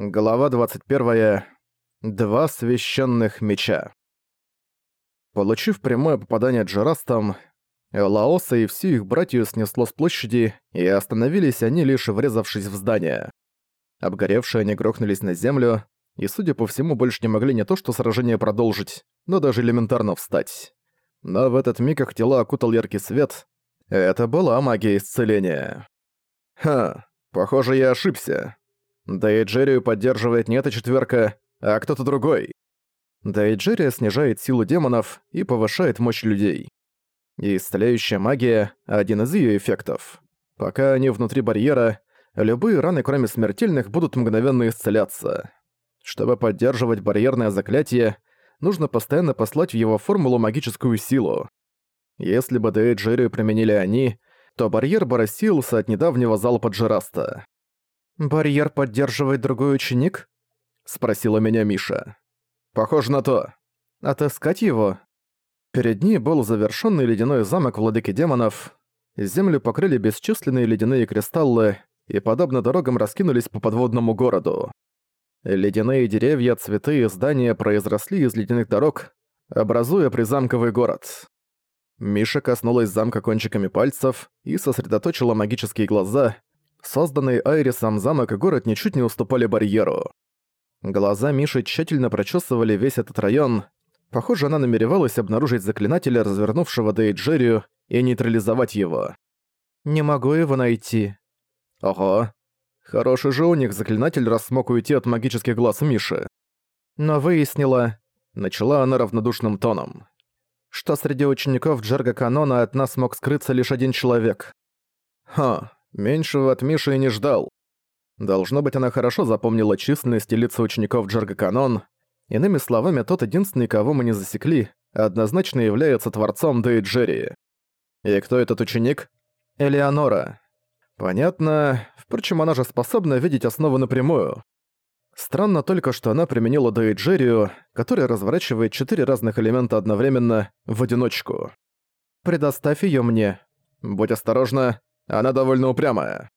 Глава 21. Два священных меча. Получив прямое попадание Джерастом, Лаоса и всю их братью снесло с площади, и остановились они лишь врезавшись в здание. Обгоревшие они грохнулись на землю, и, судя по всему, больше не могли не то что сражение продолжить, но даже элементарно встать. Но в этот миг их тела окутал яркий свет. Это была магия исцеления. Ха, похоже, я ошибся. Да и Джеррию поддерживает не эта четверка, а кто-то другой. Да и Джеррия снижает силу демонов и повышает мощь людей. И исцеляющая магия – один из ее эффектов. Пока они внутри барьера, любые раны, кроме смертельных, будут мгновенно исцеляться. Чтобы поддерживать барьерное заклятие, нужно постоянно послать в его формулу магическую силу. Если бы Дэй Джеррию применили они, то барьер бы рассеялся от недавнего залпа Джераста. «Барьер поддерживает другой ученик?» — спросила меня Миша. «Похоже на то. Отыскать его?» Перед ней был завершенный ледяной замок владыки демонов. Землю покрыли бесчисленные ледяные кристаллы и, подобно дорогам, раскинулись по подводному городу. Ледяные деревья, цветы и здания произросли из ледяных дорог, образуя призамковый город. Миша коснулась замка кончиками пальцев и сосредоточила магические глаза, Созданные Айрисом замок и город ничуть не уступали барьеру. Глаза Миши тщательно прочесывали весь этот район. Похоже, она намеревалась обнаружить заклинателя, развернувшего Дейджерию, и нейтрализовать его. «Не могу его найти». «Ого. Хороший же у них заклинатель, раз смог уйти от магических глаз Миши». Но выяснила, начала она равнодушным тоном, что среди учеников Джерга Канона от нас мог скрыться лишь один человек. Ха, Меньшего от Миши и не ждал. Должно быть, она хорошо запомнила численность и лица учеников Джерга Канон. Иными словами, тот единственный, кого мы не засекли, однозначно является творцом Дэй Джерри. И кто этот ученик? Элеонора. Понятно. Впрочем, она же способна видеть основы напрямую. Странно только, что она применила Дэй Джеррию, который разворачивает четыре разных элемента одновременно в одиночку. «Предоставь её мне. Будь осторожна, она довольно упрямая.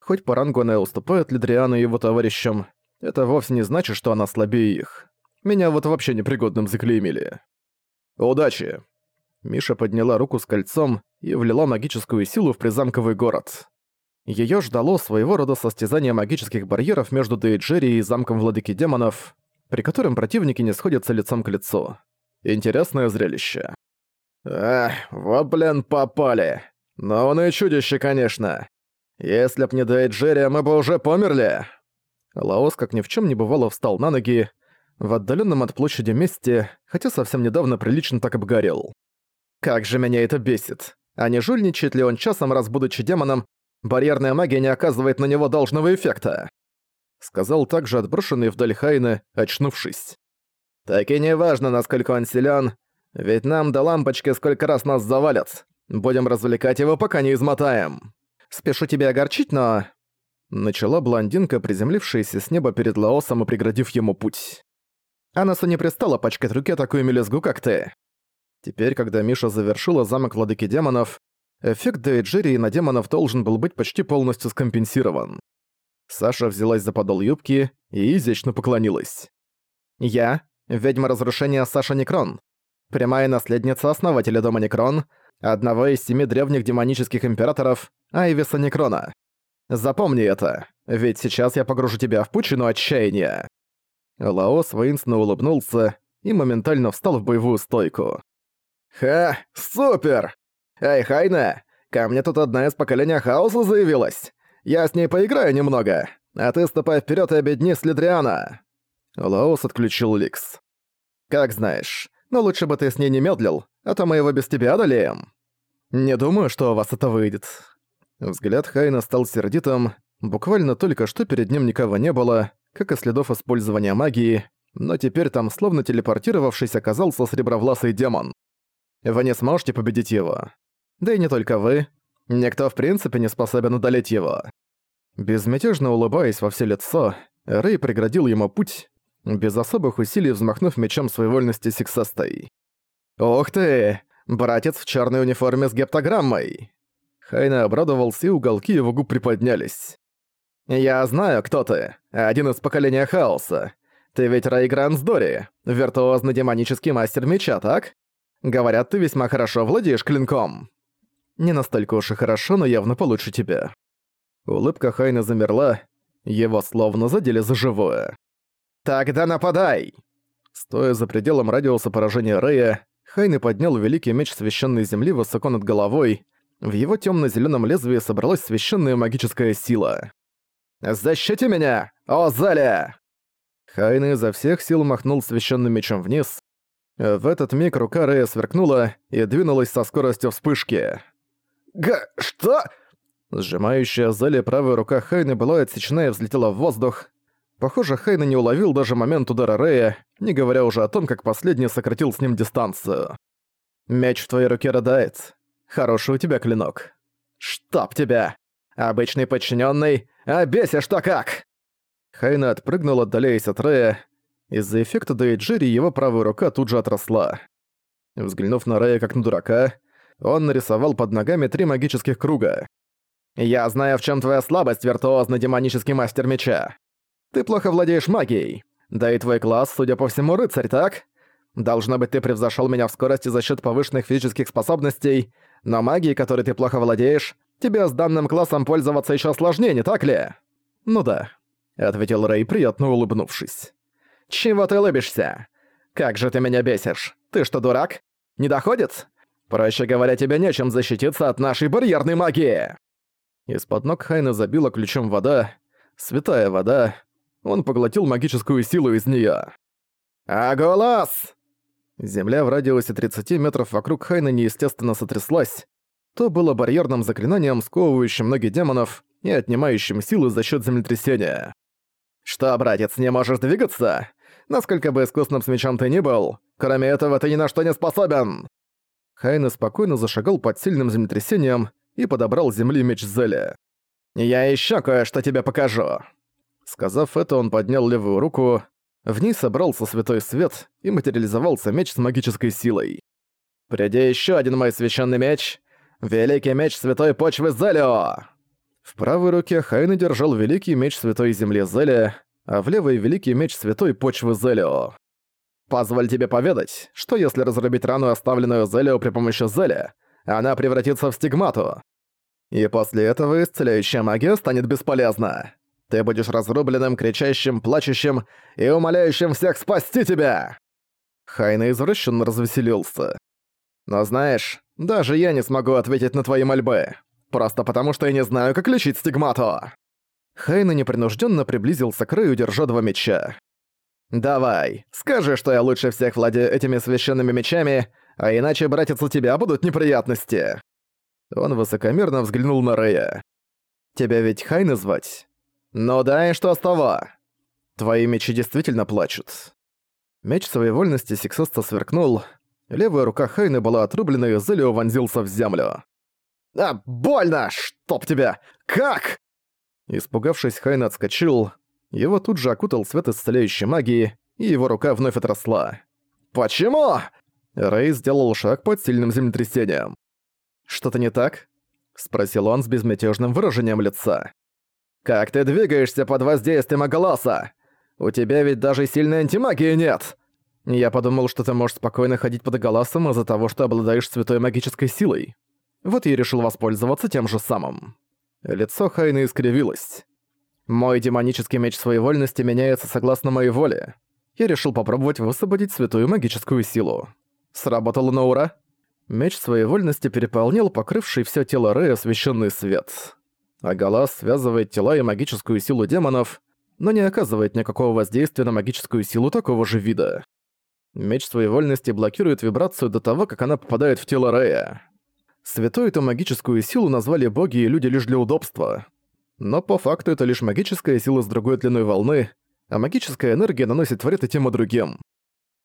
Хоть по рангу она уступает Лидриану и его товарищам, это вовсе не значит, что она слабее их. Меня вот вообще непригодным заклеймили. Удачи. Миша подняла руку с кольцом и влила магическую силу в призамковый город. Её ждало своего рода состязание магических барьеров между Дейджери и замком владыки демонов, при котором противники не сходятся лицом к лицу. Интересное зрелище. «Ах, вот блин попали!» Но он и чудище, конечно. Если б не Дейджерия, мы бы уже померли. Лаос, как ни в чем не бывало, встал на ноги, в отдаленном от площади месте, хотя совсем недавно прилично так обгорел. Как же меня это бесит. А не жульничает ли он часом, раз будучи демоном, барьерная магия не оказывает на него должного эффекта? Сказал также отброшенный вдаль Хайны, очнувшись. Так и не важно, насколько он силен, ведь нам до лампочки сколько раз нас завалят. Будем развлекать его, пока не измотаем. Спешу тебя огорчить, но...» Начала блондинка, приземлившаяся с неба перед Лаосом и преградив ему путь. Анасу не пристала пачкать руке такую мелезгу, как ты. Теперь, когда Миша завершила замок владыки демонов, эффект Дейджерии на демонов должен был быть почти полностью скомпенсирован. Саша взялась за подол юбки и изящно поклонилась. «Я — ведьма разрушения Саша Некрон, прямая наследница основателя дома Некрон, одного из семи древних демонических императоров, Айвиса Некрона. Запомни это, ведь сейчас я погружу тебя в пучину отчаяния». Лаос воинственно улыбнулся и моментально встал в боевую стойку. «Ха, супер! Эй, Хайна, ко мне тут одна из поколения Хаоса заявилась. Я с ней поиграю немного, а ты ступай вперед и объединись с Лидрианой». Лаос отключил Ликс. «Как знаешь, но лучше бы ты с ней не медлил, а то мы его без тебя одолеем. Не думаю, что у вас это выйдет». Взгляд Хайна стал сердитым, буквально только что перед ним никого не было, как и следов использования магии, но теперь там словно телепортировавшись оказался сребровласый демон. Вы не сможете победить его. Да и не только вы. Никто в принципе не способен удалить его. Безмятежно улыбаясь во все лицо, Рэй преградил ему путь, без особых усилий взмахнув мечом своей вольности сексастой. «Ух ты! Братец в черной униформе с гептограммой!» Хайна обрадовался, и уголки его губ приподнялись. «Я знаю, кто ты. Один из поколения Хаоса. Ты ведь Рэй Грансдори, виртуозный демонический мастер меча, так? Говорят, ты весьма хорошо владеешь клинком». «Не настолько уж и хорошо, но явно получше тебя». Улыбка Хайна замерла, его словно задели за живое. «Тогда нападай!» Стоя за пределом радиуса поражения Рэя, Хайны поднял великий меч священной земли высоко над головой. В его темно зеленом лезвии собралась священная магическая сила. «Защити меня, о Заля!» Хайны изо всех сил махнул священным мечом вниз. В этот миг рука Рэя сверкнула и двинулась со скоростью вспышки. «Га... что?» Сжимающая Заля правая рука Хайны была отсечена и взлетела в воздух. Похоже, Хайна не уловил даже момент удара Рэя, не говоря уже о том, как последний сократил с ним дистанцию. «Меч в твоей руке рыдает. Хороший у тебя клинок. Чтоб тебя! Обычный подчиненный, а бесишь что как!» Хайна отпрыгнул, отдаляясь от Рэя. Из-за эффекта Дейджири его правая рука тут же отросла. Взглянув на Рэя как на дурака, он нарисовал под ногами три магических круга. «Я знаю, в чем твоя слабость, виртуозный демонический мастер меча. Ты плохо владеешь магией. Да и твой класс, судя по всему, рыцарь, так? Должно быть, ты превзошел меня в скорости за счет повышенных физических способностей, но магией, которой ты плохо владеешь, тебе с данным классом пользоваться еще сложнее, не так ли? Ну да, ответил Рэй, приятно улыбнувшись. Чего ты улыбишься? Как же ты меня бесишь? Ты что, дурак? Не доходит? Проще говоря, тебе нечем защититься от нашей барьерной магии. Из-под ног Хайна забила ключом вода, святая вода. Он поглотил магическую силу из неё. «Аголас!» Земля в радиусе 30 метров вокруг Хайна неестественно сотряслась. То было барьерным заклинанием, сковывающим ноги демонов и отнимающим силы за счет землетрясения. «Что, братец, не можешь двигаться? Насколько бы искусным с мечом ты ни был, кроме этого ты ни на что не способен!» Хайна спокойно зашагал под сильным землетрясением и подобрал земли меч Зеля. «Я ещё кое-что тебе покажу!» Сказав это, он поднял левую руку, в ней собрался святой свет и материализовался меч с магической силой. «Приди ещё один мой священный меч! Великий меч святой почвы Зелио!» В правой руке Хайна держал великий меч святой земли Зеля, а в левой великий меч святой почвы Зелио. «Позволь тебе поведать, что если разрубить рану, оставленную Зелио при помощи Зеля, она превратится в стигмату. И после этого исцеляющая магия станет бесполезна. Ты будешь разрубленным, кричащим, плачущим и умоляющим всех спасти тебя!» Хайна извращенно развеселился. «Но знаешь, даже я не смогу ответить на твои мольбы. Просто потому, что я не знаю, как лечить стигмату!» Хайна непринужденно приблизился к краю, держа два меча. «Давай, скажи, что я лучше всех владею этими священными мечами, а иначе, братец, у тебя будут неприятности!» Он высокомерно взглянул на Рэя. «Тебя ведь Хайна звать?» «Ну да, и что с того?» «Твои мечи действительно плачут». Меч своей вольности сексоста сверкнул. Левая рука Хайны была отрублена, и Зелио вонзился в землю. «А, больно! Чтоб тебя! Как?» Испугавшись, Хайна отскочил. Его тут же окутал свет исцеляющей магии, и его рука вновь отросла. «Почему?» Рэй сделал шаг под сильным землетрясением. «Что-то не так?» — спросил он с безмятежным выражением лица. «Как ты двигаешься под воздействием голоса? У тебя ведь даже сильной антимагии нет!» Я подумал, что ты можешь спокойно ходить под голосом из-за того, что обладаешь святой магической силой. Вот я решил воспользоваться тем же самым. Лицо Хайны искривилось. Мой демонический меч своей вольности меняется согласно моей воле. Я решил попробовать высвободить святую магическую силу. Сработало на ура. Меч своей вольности переполнил покрывший все тело Рэя священный свет а Галас связывает тела и магическую силу демонов, но не оказывает никакого воздействия на магическую силу такого же вида. Меч своей вольности блокирует вибрацию до того, как она попадает в тело Рея. Святой эту магическую силу назвали боги и люди лишь для удобства. Но по факту это лишь магическая сила с другой длиной волны, а магическая энергия наносит вред и тем и другим.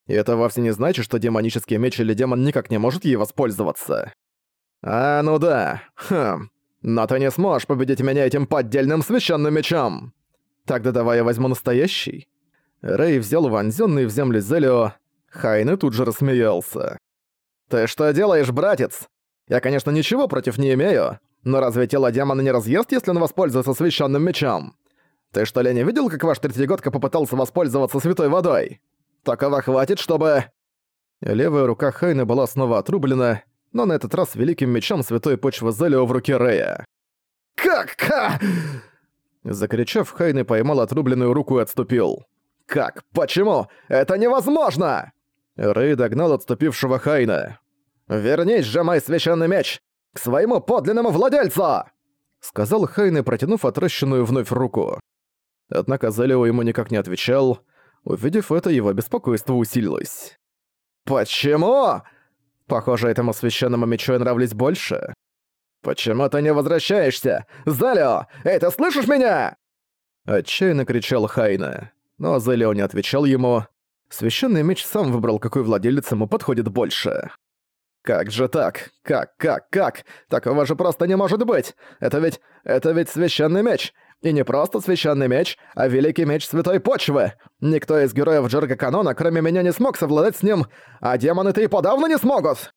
И это вовсе не значит, что демонический меч или демон никак не может ей воспользоваться. А, ну да. Хм. Но ты не сможешь победить меня этим поддельным священным мечом! Тогда давай я возьму настоящий. Рэй взял вонзённый в землю Зелио. Хайны тут же рассмеялся. «Ты что делаешь, братец? Я, конечно, ничего против не имею, но разве тело демона не разъест, если он воспользуется священным мечом? Ты что ли не видел, как ваш третьегодка попытался воспользоваться святой водой? Такого хватит, чтобы...» Левая рука Хайны была снова отрублена, но на этот раз великим мечом святой почвы Зелио в руке Рея. «Как-ка!» Закричав, Хайны поймал отрубленную руку и отступил. «Как? Почему? Это невозможно!» Рэй догнал отступившего Хайна. «Вернись же, мой священный меч! К своему подлинному владельцу!» Сказал Хайны, протянув отращенную вновь руку. Однако Зелио ему никак не отвечал. Увидев это, его беспокойство усилилось. «Почему?» Похоже, этому священному мечу я нравлюсь больше. «Почему ты не возвращаешься? Залио! Эй, ты слышишь меня?» Отчаянно кричал Хайна. Но Залио не отвечал ему. Священный меч сам выбрал, какой владелец ему подходит больше. «Как же так? Как, как, как? Такого же просто не может быть! Это ведь... это ведь священный меч! И не просто священный меч, а великий меч святой почвы. Никто из героев Джерга Канона, кроме меня, не смог совладать с ним, а демоны-то и подавно не смогут!»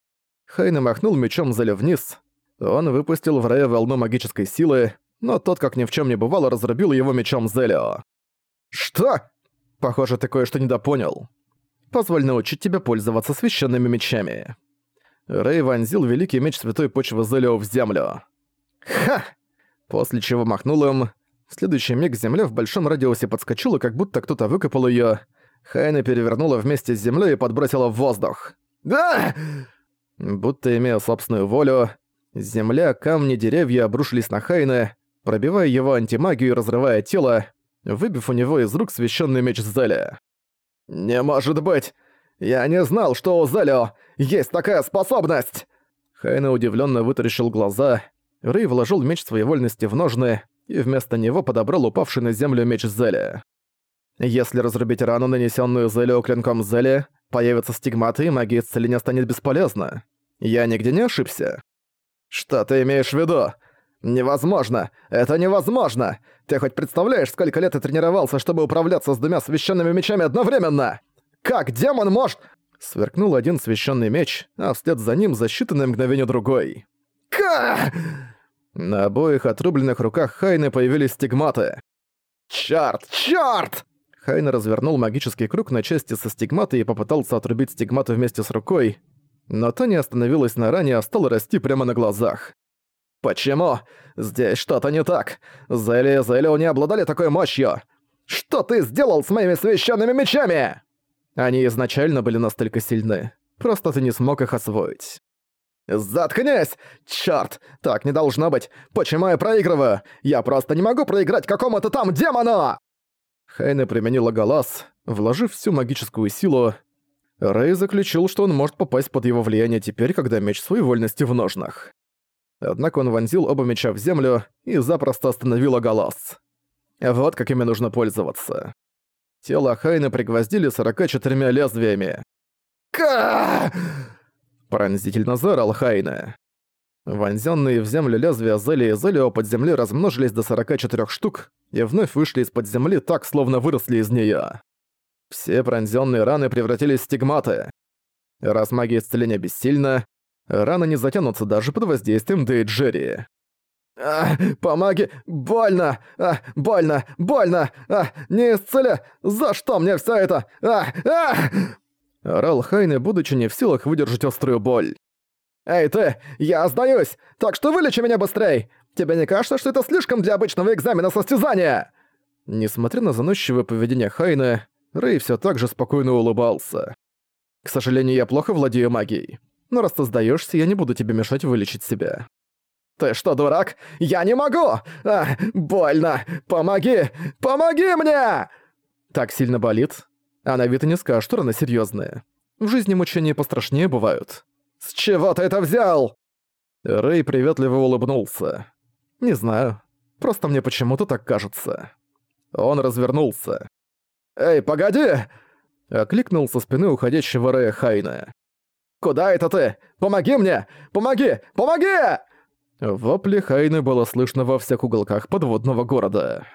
Хайна махнул мечом Зеля вниз. Он выпустил в Рэя волну магической силы, но тот, как ни в чем не бывало, разрубил его мечом Зелио. «Что?» «Похоже, ты кое-что недопонял. Позволь научить тебя пользоваться священными мечами». Рэй вонзил великий меч святой почвы Зелио в землю. «Ха!» После чего махнул им, в следующий миг земля в большом радиусе подскочила, как будто кто-то выкопал её. Хайна перевернула вместе с землей и подбросила в воздух. «Да!» Будто имея собственную волю, земля, камни, деревья обрушились на Хайна, пробивая его антимагию и разрывая тело, выбив у него из рук священный меч Зеля. «Не может быть! Я не знал, что у Зелио есть такая способность!» Хайна удивленно вытаращил глаза. Рэй вложил меч своей вольности в ножны, и вместо него подобрал упавший на землю меч Зеля. Если разрубить рану, нанесенную Зелю клинком Зеля, появятся стигматы, и магия исцеления станет бесполезна. Я нигде не ошибся. Что ты имеешь в виду? Невозможно! Это невозможно! Ты хоть представляешь, сколько лет ты тренировался, чтобы управляться с двумя священными мечами одновременно? Как демон может... Сверкнул один священный меч, а вслед за ним за считанное мгновение другой. Ка! На обоих отрубленных руках Хайны появились стигматы. «Чёрт! Чёрт!» Хайна развернул магический круг на части со стигматой и попытался отрубить стигмату вместе с рукой, но та не остановилась на ране, а стала расти прямо на глазах. «Почему? Здесь что-то не так. Зели и Зелио не обладали такой мощью. Что ты сделал с моими священными мечами?» Они изначально были настолько сильны. Просто ты не смог их освоить. «Заткнись! Чёрт! Так не должно быть! Почему я проигрываю? Я просто не могу проиграть какому-то там демону!» Хайна применила голос, вложив всю магическую силу. Рэй заключил, что он может попасть под его влияние теперь, когда меч своей вольности в ножнах. Однако он вонзил оба меча в землю и запросто остановил голос. Вот как ими нужно пользоваться. Тело Хайна пригвоздили 44 лезвиями. «Ка!» Пронзительно заорал Хайна. Вонзённые в землю лезвия Зели и Зелио под землей размножились до 44 штук и вновь вышли из-под земли так, словно выросли из неё. Все пронзённые раны превратились в стигматы. Раз магия исцеления бессильна, раны не затянутся даже под воздействием Дейджери. «А, помоги! Больно! А, больно! Больно! А, не исцеля! За что мне всё это? А, а!» Орал Хайне, будучи не в силах выдержать острую боль. «Эй ты, я сдаюсь! Так что вылечи меня быстрей! Тебе не кажется, что это слишком для обычного экзамена состязания?» Несмотря на заносчивое поведение Хайна, Рэй все так же спокойно улыбался. «К сожалению, я плохо владею магией. Но раз ты сдаешься, я не буду тебе мешать вылечить себя». «Ты что, дурак? Я не могу! А, больно! Помоги! Помоги мне!» «Так сильно болит?» А на вид и не скажешь, что раны серьёзные. В жизни мучения пострашнее бывают. «С чего ты это взял?» Рэй приветливо улыбнулся. «Не знаю. Просто мне почему-то так кажется». Он развернулся. «Эй, погоди!» Окликнул со спины уходящего Рэя Хайна. «Куда это ты? Помоги мне! Помоги! Помоги!» Вопли Хайны было слышно во всех уголках подводного города.